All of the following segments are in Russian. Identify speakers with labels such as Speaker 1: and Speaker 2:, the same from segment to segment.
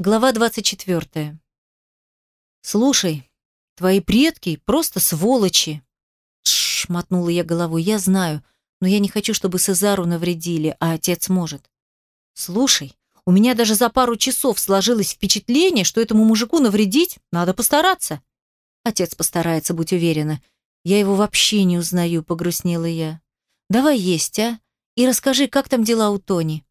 Speaker 1: Глава 24. «Слушай, твои предки просто сволочи!» Тш, мотнула я головой. «Я знаю, но я не хочу, чтобы Сезару навредили, а отец может. Слушай, у меня даже за пару часов сложилось впечатление, что этому мужику навредить надо постараться. Отец постарается, будь уверена. Я его вообще не узнаю, погрустнела я. Давай есть, а? И расскажи, как там дела у Тони.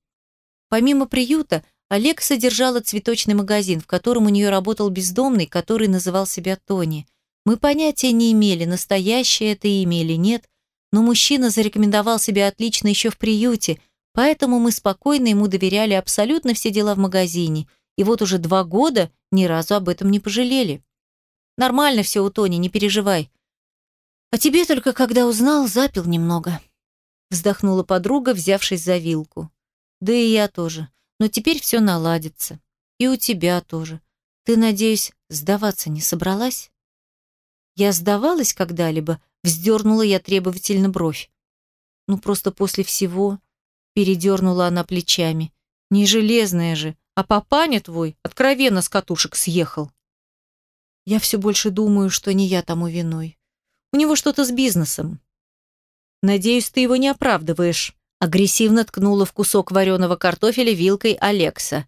Speaker 1: Помимо приюта, Олег содержала цветочный магазин, в котором у нее работал бездомный, который называл себя Тони. Мы понятия не имели, настоящее это имя или нет, но мужчина зарекомендовал себя отлично еще в приюте, поэтому мы спокойно ему доверяли абсолютно все дела в магазине, и вот уже два года ни разу об этом не пожалели. Нормально все у Тони, не переживай. А тебе только когда узнал, запил немного. Вздохнула подруга, взявшись за вилку. Да и я тоже. Но теперь все наладится. И у тебя тоже. Ты, надеюсь, сдаваться не собралась? Я сдавалась когда-либо, вздернула я требовательно бровь. Ну, просто после всего, передернула она плечами. Не железная же, а папаня твой откровенно с катушек съехал. Я все больше думаю, что не я тому виной. У него что-то с бизнесом. Надеюсь, ты его не оправдываешь. Агрессивно ткнула в кусок вареного картофеля вилкой Алекса.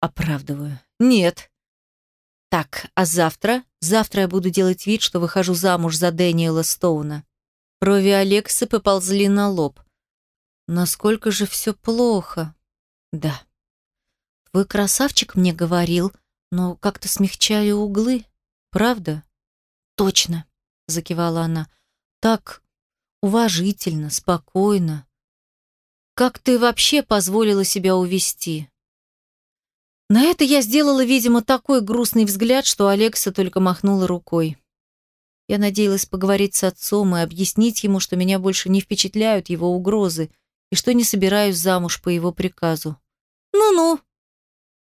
Speaker 1: Оправдываю. Нет. Так, а завтра? Завтра я буду делать вид, что выхожу замуж за Дэниела Стоуна. Брови Алексы поползли на лоб. Насколько же все плохо. Да. Твой красавчик мне говорил, но как-то смягчали углы. Правда? Точно, закивала она. Так уважительно, спокойно. Как ты вообще позволила себя увести? На это я сделала, видимо, такой грустный взгляд, что Алекса только махнула рукой. Я надеялась поговорить с отцом и объяснить ему, что меня больше не впечатляют его угрозы и что не собираюсь замуж по его приказу. Ну-ну.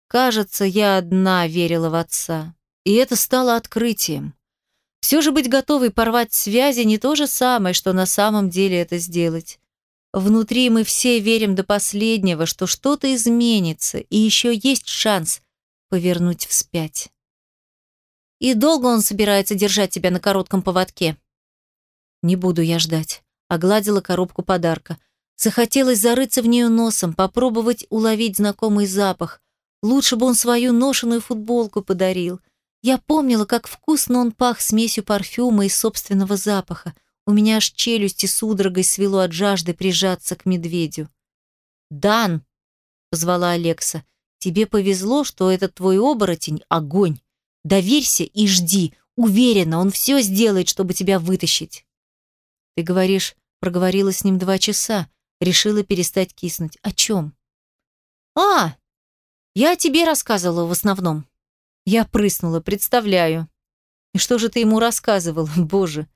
Speaker 1: Кажется, я одна верила в отца. И это стало открытием. Все же быть готовой порвать связи не то же самое, что на самом деле это сделать. Внутри мы все верим до последнего, что что-то изменится, и еще есть шанс повернуть вспять. И долго он собирается держать тебя на коротком поводке? Не буду я ждать. Огладила коробку подарка. Захотелось зарыться в нее носом, попробовать уловить знакомый запах. Лучше бы он свою ношеную футболку подарил. Я помнила, как вкусно он пах смесью парфюма и собственного запаха. У меня аж челюсти судорогой свело от жажды прижаться к медведю. «Дан!» — позвала Алекса. «Тебе повезло, что этот твой оборотень — огонь. Доверься и жди. Уверена, он все сделает, чтобы тебя вытащить». «Ты говоришь, проговорила с ним два часа, решила перестать киснуть. О чем?» «А, я тебе рассказывала в основном». Я прыснула, представляю. «И что же ты ему рассказывал, боже?»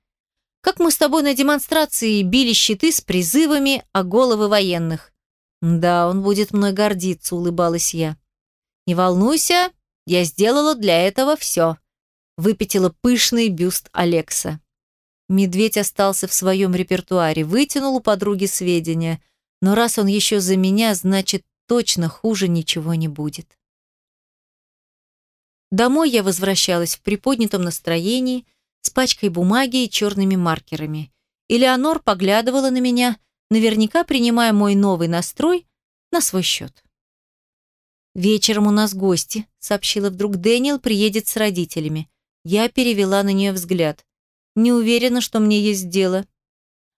Speaker 1: Как мы с тобой на демонстрации били щиты с призывами о головы военных. Да, он будет мной гордиться, улыбалась я. Не волнуйся, я сделала для этого все. Выпятила пышный бюст Алекса. Медведь остался в своем репертуаре, вытянул у подруги сведения. Но раз он еще за меня, значит, точно хуже ничего не будет. Домой я возвращалась в приподнятом настроении, с пачкой бумаги и черными маркерами. Элеонор поглядывала на меня, наверняка принимая мой новый настрой на свой счет. «Вечером у нас гости», — сообщила вдруг Дэниел, приедет с родителями. Я перевела на нее взгляд. «Не уверена, что мне есть дело».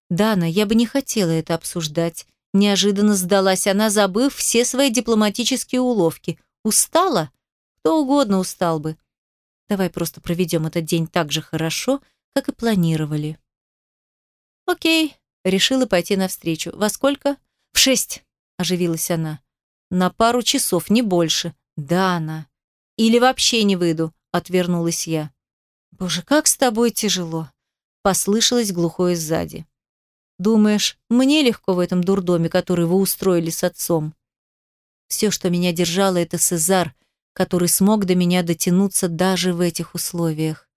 Speaker 1: «Дана, я бы не хотела это обсуждать». Неожиданно сдалась она, забыв все свои дипломатические уловки. «Устала? Кто угодно устал бы. Давай просто проведем этот день так же хорошо, как и планировали. Окей, решила пойти навстречу. Во сколько? В шесть, оживилась она. На пару часов, не больше. Да, она. Или вообще не выйду, отвернулась я. Боже, как с тобой тяжело. Послышалось глухое сзади. Думаешь, мне легко в этом дурдоме, который вы устроили с отцом? Все, что меня держало, это Сезар — который смог до меня дотянуться даже в этих условиях.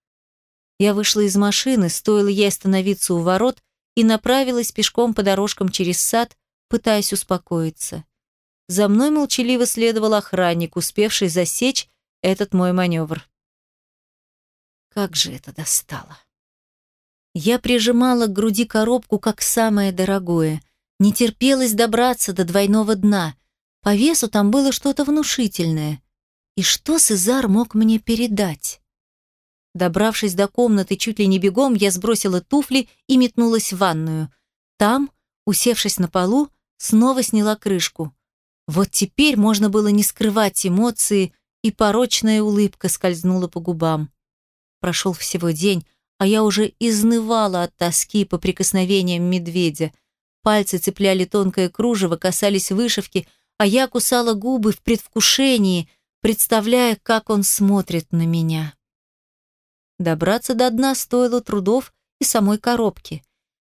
Speaker 1: Я вышла из машины, стоило ей остановиться у ворот, и направилась пешком по дорожкам через сад, пытаясь успокоиться. за мной молчаливо следовал охранник, успевший засечь этот мой маневр. Как же это достало! Я прижимала к груди коробку как самое дорогое. Не терпелось добраться до двойного дна. По весу там было что-то внушительное. И что Сезар мог мне передать? Добравшись до комнаты чуть ли не бегом, я сбросила туфли и метнулась в ванную. Там, усевшись на полу, снова сняла крышку. Вот теперь можно было не скрывать эмоции, и порочная улыбка скользнула по губам. Прошел всего день, а я уже изнывала от тоски по прикосновениям медведя. Пальцы цепляли тонкое кружево, касались вышивки, а я кусала губы в предвкушении, представляя, как он смотрит на меня. Добраться до дна стоило трудов и самой коробки.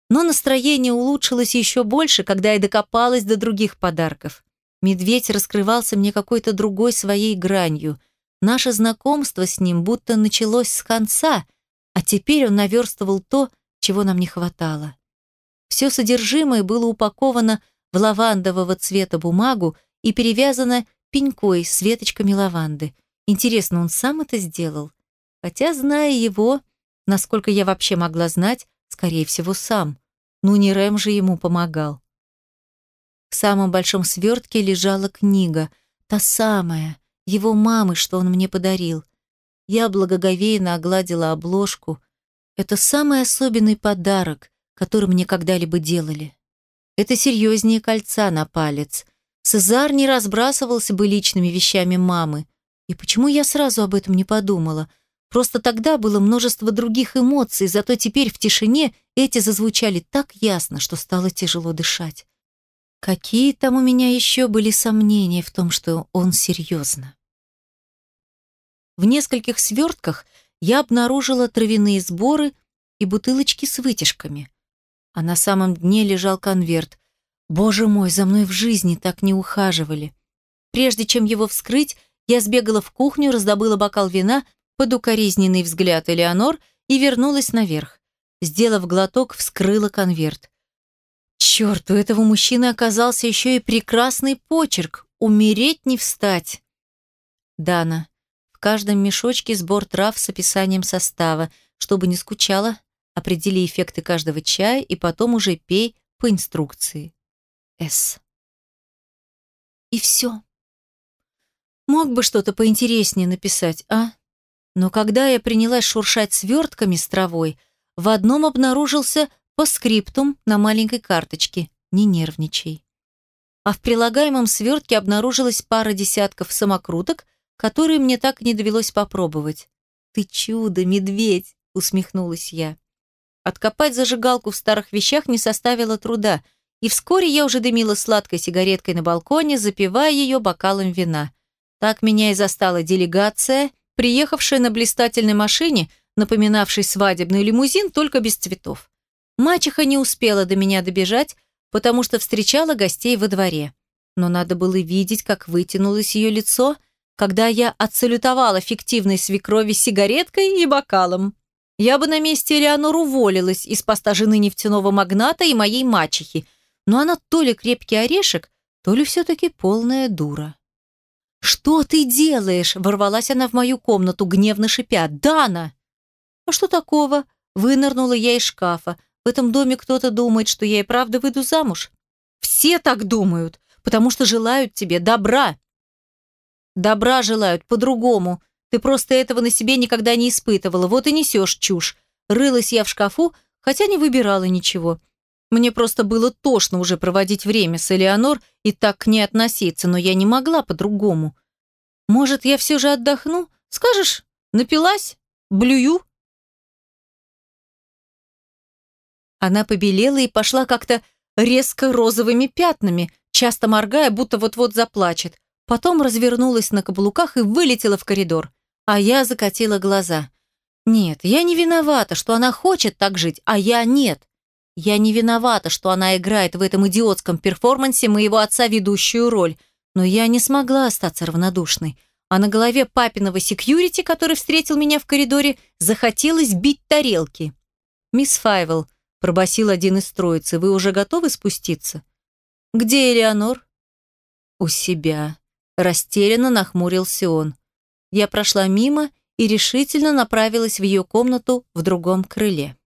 Speaker 1: Но настроение улучшилось еще больше, когда я докопалась до других подарков. Медведь раскрывался мне какой-то другой своей гранью. Наше знакомство с ним будто началось с конца, а теперь он наверстывал то, чего нам не хватало. Все содержимое было упаковано в лавандового цвета бумагу и перевязано пенькой с веточками лаванды. Интересно, он сам это сделал? Хотя, зная его, насколько я вообще могла знать, скорее всего, сам. Ну, не Рэм же ему помогал. В самом большом свертке лежала книга, та самая, его мамы, что он мне подарил. Я благоговейно огладила обложку. Это самый особенный подарок, который мне когда-либо делали. Это серьезнее кольца на палец. Цезар не разбрасывался бы личными вещами мамы. И почему я сразу об этом не подумала – Просто тогда было множество других эмоций, зато теперь в тишине эти зазвучали так ясно, что стало тяжело дышать. Какие там у меня еще были сомнения в том, что он серьезно? В нескольких свертках я обнаружила травяные сборы и бутылочки с вытяжками. А на самом дне лежал конверт. Боже мой, за мной в жизни так не ухаживали. Прежде чем его вскрыть, я сбегала в кухню, раздобыла бокал вина под укоризненный взгляд Элеонор и вернулась наверх. Сделав глоток, вскрыла конверт. Черт, у этого мужчины оказался еще и прекрасный почерк. Умереть не встать. Дана. В каждом мешочке сбор трав с описанием состава. Чтобы не скучала, определи эффекты каждого чая и потом уже пей по инструкции. С. И все. Мог бы что-то поинтереснее написать, а? Но когда я принялась шуршать свертками с травой, в одном обнаружился постскриптум на маленькой карточке «Не нервничай». А в прилагаемом свертке обнаружилась пара десятков самокруток, которые мне так и не довелось попробовать. «Ты чудо, медведь!» — усмехнулась я. Откопать зажигалку в старых вещах не составило труда, и вскоре я уже дымила сладкой сигареткой на балконе, запивая ее бокалом вина. Так меня и застала делегация — приехавшая на блистательной машине, напоминавшей свадебный лимузин, только без цветов. Мачеха не успела до меня добежать, потому что встречала гостей во дворе. Но надо было видеть, как вытянулось ее лицо, когда я отсалютовала фиктивной свекрови сигареткой и бокалом. Я бы на месте Элеонор уволилась из поста жены нефтяного магната и моей мачехи, но она то ли крепкий орешек, то ли все-таки полная дура. «Что ты делаешь?» – ворвалась она в мою комнату, гневно шипя. «Дана!» «А что такого?» – вынырнула я из шкафа. «В этом доме кто-то думает, что я и правда выйду замуж?» «Все так думают, потому что желают тебе добра!» «Добра желают по-другому. Ты просто этого на себе никогда не испытывала, вот и несешь чушь. Рылась я в шкафу, хотя не выбирала ничего. Мне просто было тошно уже проводить время с Элеонор и так к ней относиться, но я не могла по-другому. Может, я все же отдохну? Скажешь, напилась? Блюю?» Она побелела и пошла как-то резко розовыми пятнами, часто моргая, будто вот-вот заплачет. Потом развернулась на каблуках и вылетела в коридор. А я закатила глаза. «Нет, я не виновата, что она хочет так жить, а я нет. Я не виновата, что она играет в этом идиотском перформансе моего отца ведущую роль, но я не смогла остаться равнодушной. А на голове папиного секьюрити, который встретил меня в коридоре, захотелось бить тарелки. «Мисс Файвел», — пробасил один из троицы, — «вы уже готовы спуститься?» «Где Элеонор?» У себя. Растерянно нахмурился он. Я прошла мимо и решительно направилась в ее комнату в другом крыле.